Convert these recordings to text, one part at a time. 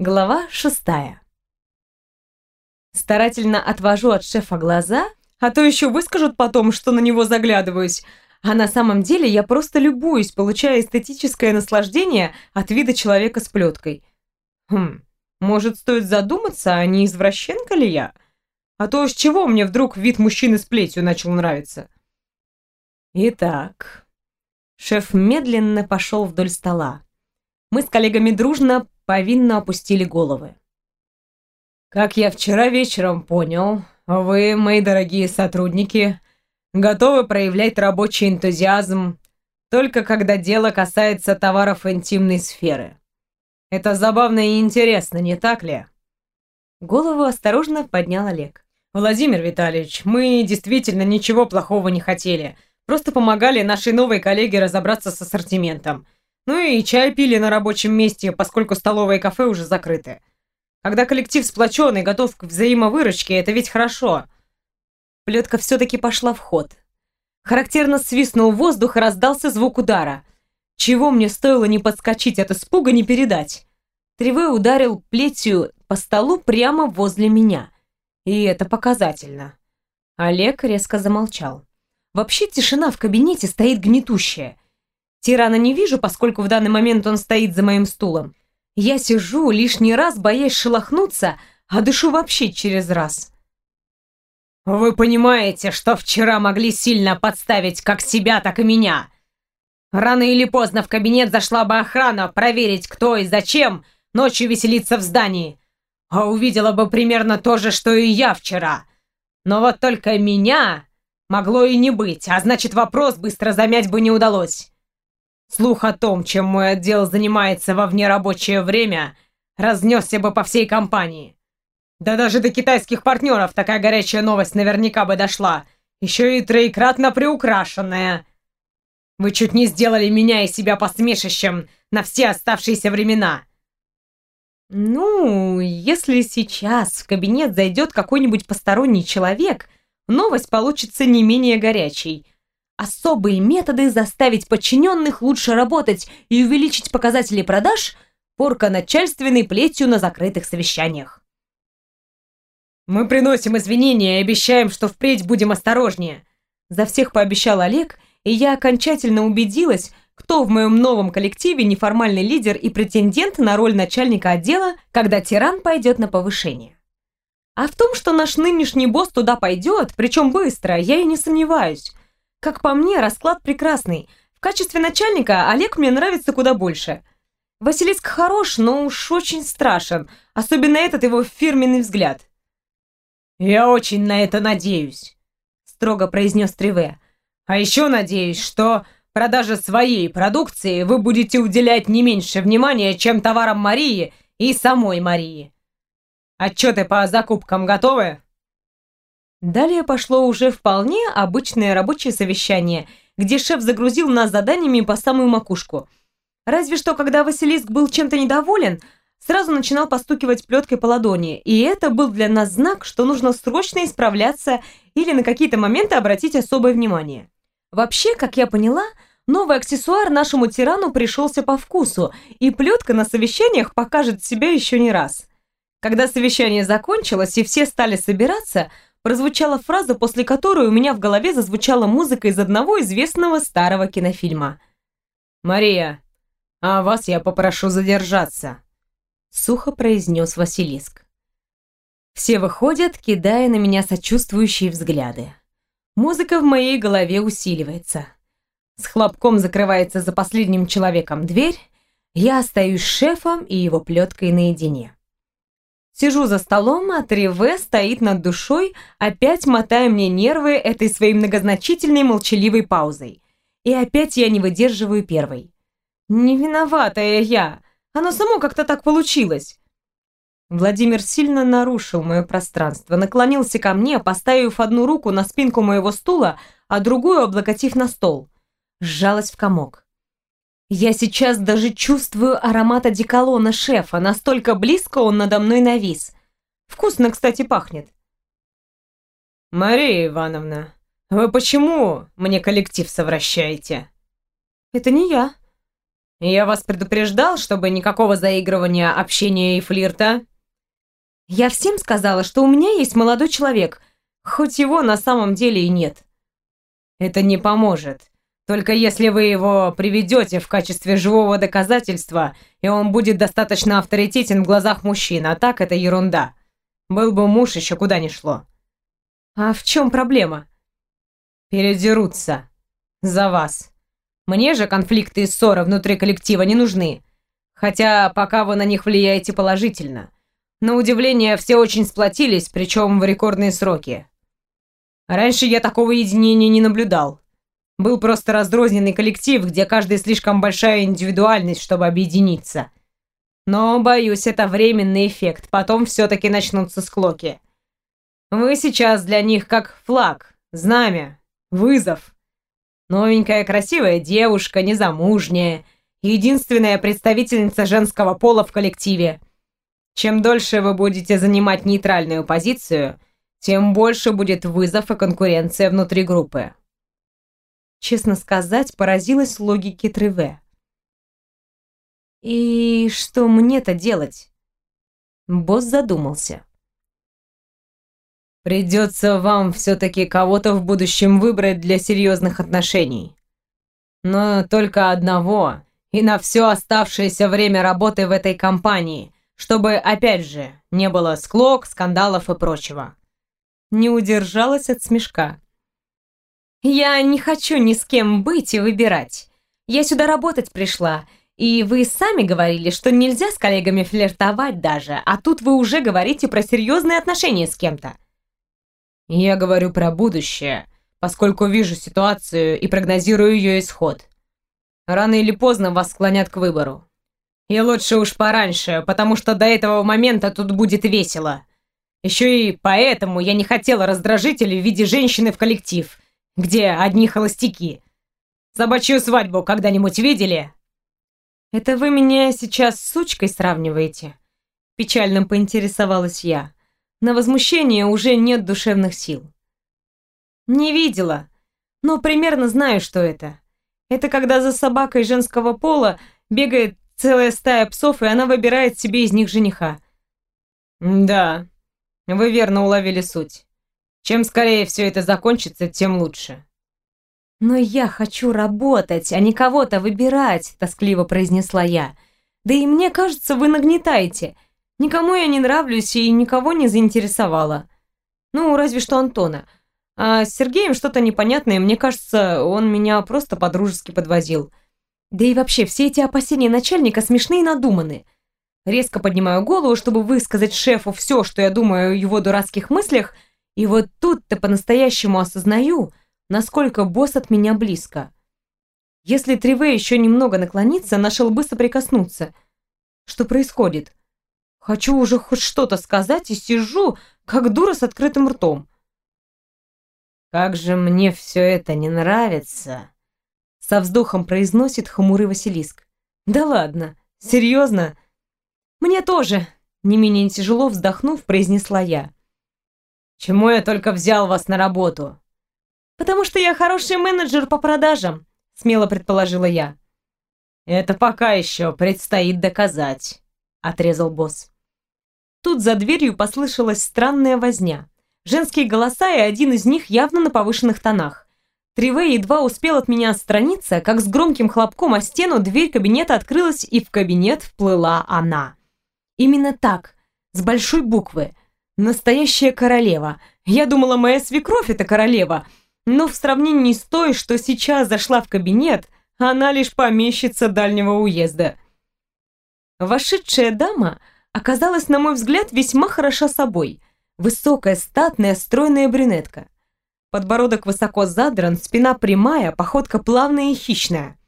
Глава шестая. Старательно отвожу от шефа глаза, а то еще выскажут потом, что на него заглядываюсь. А на самом деле я просто любуюсь, получая эстетическое наслаждение от вида человека с плеткой. Хм, может, стоит задуматься, а не извращенка ли я? А то с чего мне вдруг вид мужчины с плетью начал нравиться? Итак, шеф медленно пошел вдоль стола. Мы с коллегами дружно повинно опустили головы. «Как я вчера вечером понял, вы, мои дорогие сотрудники, готовы проявлять рабочий энтузиазм только когда дело касается товаров интимной сферы. Это забавно и интересно, не так ли?» Голову осторожно поднял Олег. «Владимир Витальевич, мы действительно ничего плохого не хотели, просто помогали нашей новой коллеге разобраться с ассортиментом». Ну и чай пили на рабочем месте, поскольку столовые и кафе уже закрыты. Когда коллектив сплочен и готов к взаимовыручке, это ведь хорошо. Плетка все-таки пошла в ход. Характерно свистнул воздух и раздался звук удара. Чего мне стоило не подскочить от испуга, не передать. Треве ударил плетью по столу прямо возле меня. И это показательно. Олег резко замолчал. Вообще тишина в кабинете стоит гнетущая. Тирана не вижу, поскольку в данный момент он стоит за моим стулом. Я сижу, лишний раз боясь шелохнуться, а дышу вообще через раз. «Вы понимаете, что вчера могли сильно подставить как себя, так и меня. Рано или поздно в кабинет зашла бы охрана проверить, кто и зачем ночью веселится в здании, а увидела бы примерно то же, что и я вчера. Но вот только меня могло и не быть, а значит вопрос быстро замять бы не удалось. Слух о том, чем мой отдел занимается во внерабочее время, разнесся бы по всей компании. Да даже до китайских партнеров такая горячая новость наверняка бы дошла. Еще и троекратно приукрашенная. Вы чуть не сделали меня и себя посмешищем на все оставшиеся времена. Ну, если сейчас в кабинет зайдет какой-нибудь посторонний человек, новость получится не менее горячей особые методы заставить подчиненных лучше работать и увеличить показатели продаж, порка начальственной плетью на закрытых совещаниях. «Мы приносим извинения и обещаем, что впредь будем осторожнее», за всех пообещал Олег, и я окончательно убедилась, кто в моем новом коллективе неформальный лидер и претендент на роль начальника отдела, когда тиран пойдет на повышение. А в том, что наш нынешний босс туда пойдет, причем быстро, я и не сомневаюсь. Как по мне, расклад прекрасный. В качестве начальника Олег мне нравится куда больше. Василиск хорош, но уж очень страшен. Особенно этот его фирменный взгляд. «Я очень на это надеюсь», — строго произнес Триве. «А еще надеюсь, что продаже своей продукции вы будете уделять не меньше внимания, чем товарам Марии и самой Марии. Отчеты по закупкам готовы?» Далее пошло уже вполне обычное рабочее совещание, где шеф загрузил нас заданиями по самую макушку. Разве что, когда Василиск был чем-то недоволен, сразу начинал постукивать плеткой по ладони, и это был для нас знак, что нужно срочно исправляться или на какие-то моменты обратить особое внимание. Вообще, как я поняла, новый аксессуар нашему тирану пришелся по вкусу, и плетка на совещаниях покажет себя еще не раз. Когда совещание закончилось и все стали собираться – прозвучала фраза, после которой у меня в голове зазвучала музыка из одного известного старого кинофильма. «Мария, а вас я попрошу задержаться», — сухо произнес Василиск. Все выходят, кидая на меня сочувствующие взгляды. Музыка в моей голове усиливается. С хлопком закрывается за последним человеком дверь, я остаюсь шефом и его плеткой наедине. Сижу за столом, а Триве стоит над душой, опять мотая мне нервы этой своей многозначительной молчаливой паузой. И опять я не выдерживаю первой. Не виноватая я. Оно само как-то так получилось. Владимир сильно нарушил мое пространство, наклонился ко мне, поставив одну руку на спинку моего стула, а другую облокотив на стол. Сжалась в комок. Я сейчас даже чувствую аромат одеколона шефа, настолько близко он надо мной навис. Вкусно, кстати, пахнет. «Мария Ивановна, вы почему мне коллектив совращаете?» «Это не я». Я вас предупреждал, чтобы никакого заигрывания, общения и флирта. Я всем сказала, что у меня есть молодой человек, хоть его на самом деле и нет. Это не поможет. Только если вы его приведете в качестве живого доказательства, и он будет достаточно авторитетен в глазах мужчин, а так это ерунда. Был бы муж, еще куда ни шло. А в чем проблема? Передерутся. За вас. Мне же конфликты и ссоры внутри коллектива не нужны. Хотя пока вы на них влияете положительно. На удивление, все очень сплотились, причем в рекордные сроки. Раньше я такого единения не наблюдал. Был просто раздрозненный коллектив, где каждый слишком большая индивидуальность, чтобы объединиться. Но, боюсь, это временный эффект, потом все-таки начнутся склоки. Вы сейчас для них как флаг, знамя, вызов. Новенькая красивая девушка, незамужняя, единственная представительница женского пола в коллективе. Чем дольше вы будете занимать нейтральную позицию, тем больше будет вызов и конкуренция внутри группы. Честно сказать, поразилась логике Треве. «И что мне-то делать?» Босс задумался. «Придется вам все-таки кого-то в будущем выбрать для серьезных отношений. Но только одного, и на все оставшееся время работы в этой компании, чтобы, опять же, не было склок, скандалов и прочего». Не удержалась от смешка. «Я не хочу ни с кем быть и выбирать. Я сюда работать пришла, и вы сами говорили, что нельзя с коллегами флиртовать даже, а тут вы уже говорите про серьезные отношения с кем-то». «Я говорю про будущее, поскольку вижу ситуацию и прогнозирую ее исход. Рано или поздно вас склонят к выбору. И лучше уж пораньше, потому что до этого момента тут будет весело. Еще и поэтому я не хотела раздражителей в виде женщины в коллектив» где одни холостяки. Собачью свадьбу когда-нибудь видели?» «Это вы меня сейчас с сучкой сравниваете?» Печальным поинтересовалась я. На возмущение уже нет душевных сил. «Не видела, но примерно знаю, что это. Это когда за собакой женского пола бегает целая стая псов, и она выбирает себе из них жениха». «Да, вы верно уловили суть. Чем скорее все это закончится, тем лучше. «Но я хочу работать, а не кого-то выбирать», — тоскливо произнесла я. «Да и мне кажется, вы нагнетаете. Никому я не нравлюсь и никого не заинтересовала. Ну, разве что Антона. А с Сергеем что-то непонятное, мне кажется, он меня просто по-дружески подвозил. Да и вообще, все эти опасения начальника смешные и надуманы. Резко поднимаю голову, чтобы высказать шефу все, что я думаю о его дурацких мыслях — и вот тут-то по-настоящему осознаю, насколько босс от меня близко. Если Триве еще немного наклонится, наши лбы соприкоснуться. Что происходит? Хочу уже хоть что-то сказать и сижу, как дура с открытым ртом. «Как же мне все это не нравится!» Со вздохом произносит хмурый Василиск. «Да ладно, серьезно?» «Мне тоже!» Не менее тяжело вздохнув, произнесла я. Чему я только взял вас на работу? Потому что я хороший менеджер по продажам, смело предположила я. Это пока еще предстоит доказать, отрезал босс. Тут за дверью послышалась странная возня. Женские голоса, и один из них явно на повышенных тонах. Тривей едва успел от меня отстраниться, как с громким хлопком о стену дверь кабинета открылась, и в кабинет вплыла она. Именно так, с большой буквы. Настоящая королева. Я думала, моя свекровь это королева. Но в сравнении с той, что сейчас зашла в кабинет, она лишь помещица дальнего уезда. Вошедшая дама оказалась, на мой взгляд, весьма хороша собой. Высокая, статная, стройная брюнетка. Подбородок высоко задран, спина прямая, походка плавная и хищная.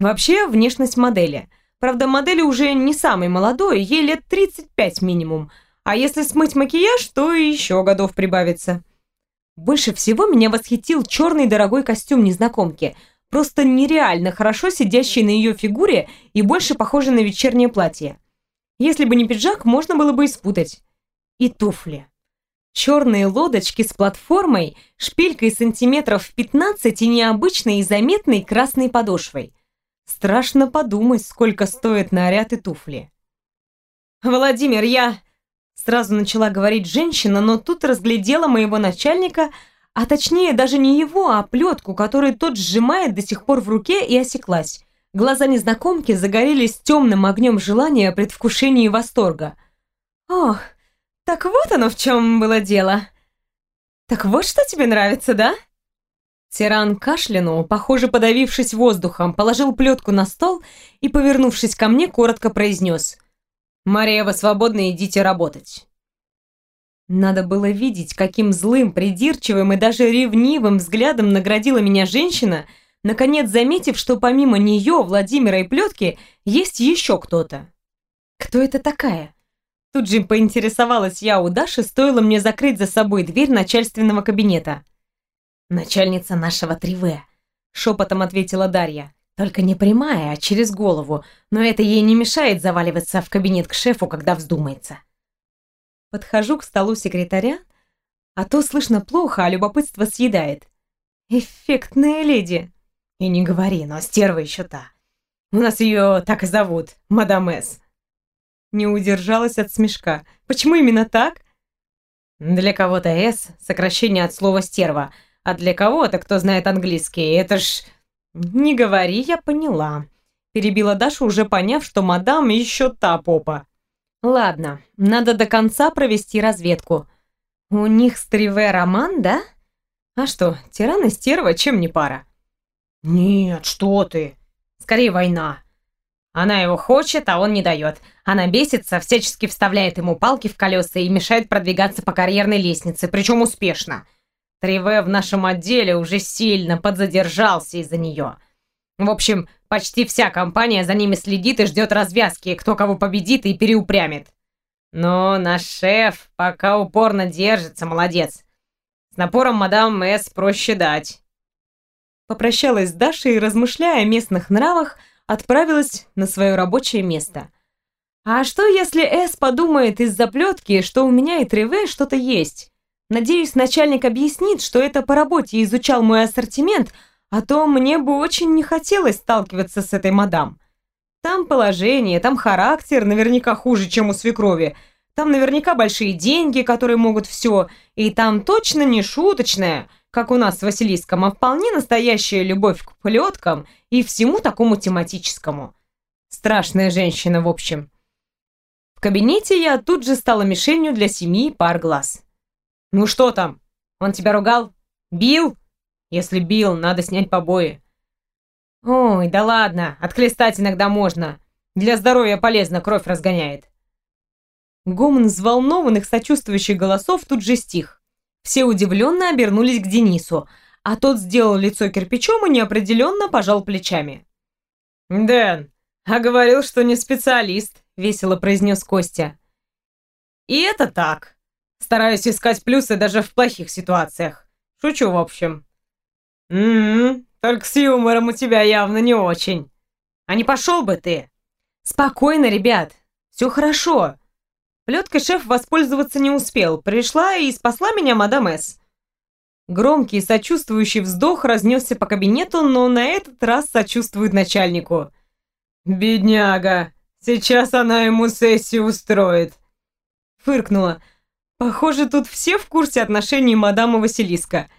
Вообще, внешность модели. Правда, модели уже не самой молодой, ей лет 35 минимум – а если смыть макияж, то и еще годов прибавится. Больше всего меня восхитил черный дорогой костюм незнакомки, просто нереально хорошо сидящий на ее фигуре и больше похожий на вечернее платье. Если бы не пиджак, можно было бы испутать. И туфли. Черные лодочки с платформой, шпилькой сантиметров 15 и необычной и заметной красной подошвой. Страшно подумать, сколько стоят наряд и туфли. «Владимир, я...» Сразу начала говорить женщина, но тут разглядела моего начальника, а точнее даже не его, а плетку, которую тот сжимает до сих пор в руке и осеклась. Глаза незнакомки загорелись темным огнем желания, предвкушения и восторга. «Ох, так вот оно в чем было дело. Так вот что тебе нравится, да?» Тиран кашлянул, похоже, подавившись воздухом, положил плетку на стол и, повернувшись ко мне, коротко произнес. «Мария, вы свободны, идите работать». Надо было видеть, каким злым, придирчивым и даже ревнивым взглядом наградила меня женщина, наконец заметив, что помимо нее, Владимира и плетки, есть еще кто-то. Кто это такая? Тут же поинтересовалась я у Даши, стоило мне закрыть за собой дверь начальственного кабинета. «Начальница нашего 3В», — шепотом ответила Дарья. «Только не прямая, а через голову, но это ей не мешает заваливаться в кабинет к шефу, когда вздумается». Подхожу к столу секретаря, а то слышно плохо, а любопытство съедает. «Эффектная леди!» «И не говори, но стерва еще та. У нас ее так и зовут, мадам С». Не удержалась от смешка. «Почему именно так?» «Для кого-то «С» — сокращение от слова «стерва», а для кого-то, кто знает английский, это ж... Не говори, я поняла. Перебила Даша, уже поняв, что мадам еще та попа. Ладно, надо до конца провести разведку. У них с Триве роман, да? А что, тиран и стерва, чем не пара? Нет, что ты. Скорее война. Она его хочет, а он не дает. Она бесится, всячески вставляет ему палки в колеса и мешает продвигаться по карьерной лестнице, причем успешно. Триве в нашем отделе уже сильно подзадержался из-за нее. В общем, почти вся компания за ними следит и ждет развязки, кто кого победит и переупрямит. Но наш шеф пока упорно держится, молодец. С напором мадам С проще дать. Попрощалась с Дашей и, размышляя о местных нравах, отправилась на свое рабочее место. А что, если С подумает из заплетки, что у меня и Триве что-то есть? Надеюсь, начальник объяснит, что это по работе изучал мой ассортимент, а то мне бы очень не хотелось сталкиваться с этой мадам. Там положение, там характер наверняка хуже, чем у свекрови. Там наверняка большие деньги, которые могут все. И там точно не шуточная, как у нас с Василиском, а вполне настоящая любовь к плеткам и всему такому тематическому. Страшная женщина, в общем. В кабинете я тут же стала мишенью для семьи пар глаз. «Ну что там? Он тебя ругал? Бил? Если бил, надо снять побои». «Ой, да ладно, отхлестать иногда можно. Для здоровья полезно, кровь разгоняет». Гомон взволнованных, сочувствующих голосов тут же стих. Все удивленно обернулись к Денису, а тот сделал лицо кирпичом и неопределенно пожал плечами. «Дэн, а говорил, что не специалист», — весело произнес Костя. «И это так», Стараюсь искать плюсы даже в плохих ситуациях. Шучу, в общем. Ммм, только с юмором у тебя явно не очень. А не пошел бы ты? Спокойно, ребят. Все хорошо. Плеткой шеф воспользоваться не успел. Пришла и спасла меня мадам С. Громкий сочувствующий вздох разнесся по кабинету, но на этот раз сочувствует начальнику. «Бедняга! Сейчас она ему сессию устроит!» Фыркнула. Похоже, тут все в курсе отношений мадам Василиска.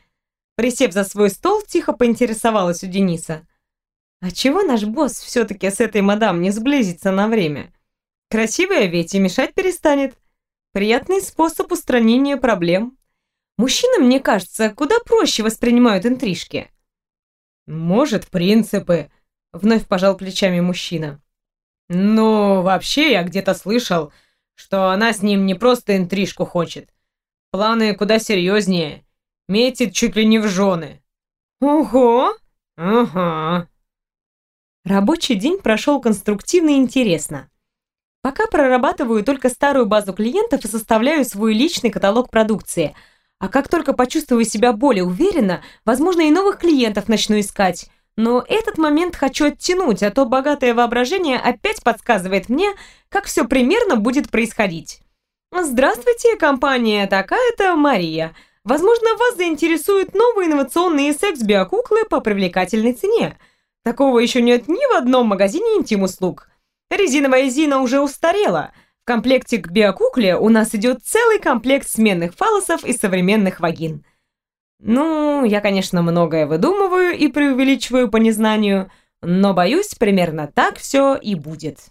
Присев за свой стол, тихо поинтересовалась у Дениса. А чего наш босс все-таки с этой мадам не сблизится на время? Красивая ведь и мешать перестанет. Приятный способ устранения проблем. Мужчины, мне кажется, куда проще воспринимают интрижки. Может, принципы, вновь пожал плечами мужчина. Ну, вообще, я где-то слышал, что она с ним не просто интрижку хочет. Планы куда серьезнее. Метит чуть ли не в жены. Ого! Ага. Рабочий день прошел конструктивно и интересно. Пока прорабатываю только старую базу клиентов и составляю свой личный каталог продукции. А как только почувствую себя более уверенно, возможно, и новых клиентов начну искать. Но этот момент хочу оттянуть, а то богатое воображение опять подсказывает мне, как все примерно будет происходить. Здравствуйте, компания такая-то Мария. Возможно, вас заинтересуют новые инновационные секс-биокуклы по привлекательной цене. Такого еще нет ни в одном магазине интим-услуг. Резиновая Зина уже устарела. В комплекте к биокукле у нас идет целый комплект сменных фалосов и современных вагин. Ну, я, конечно, многое выдумываю и преувеличиваю по незнанию, но, боюсь, примерно так все и будет.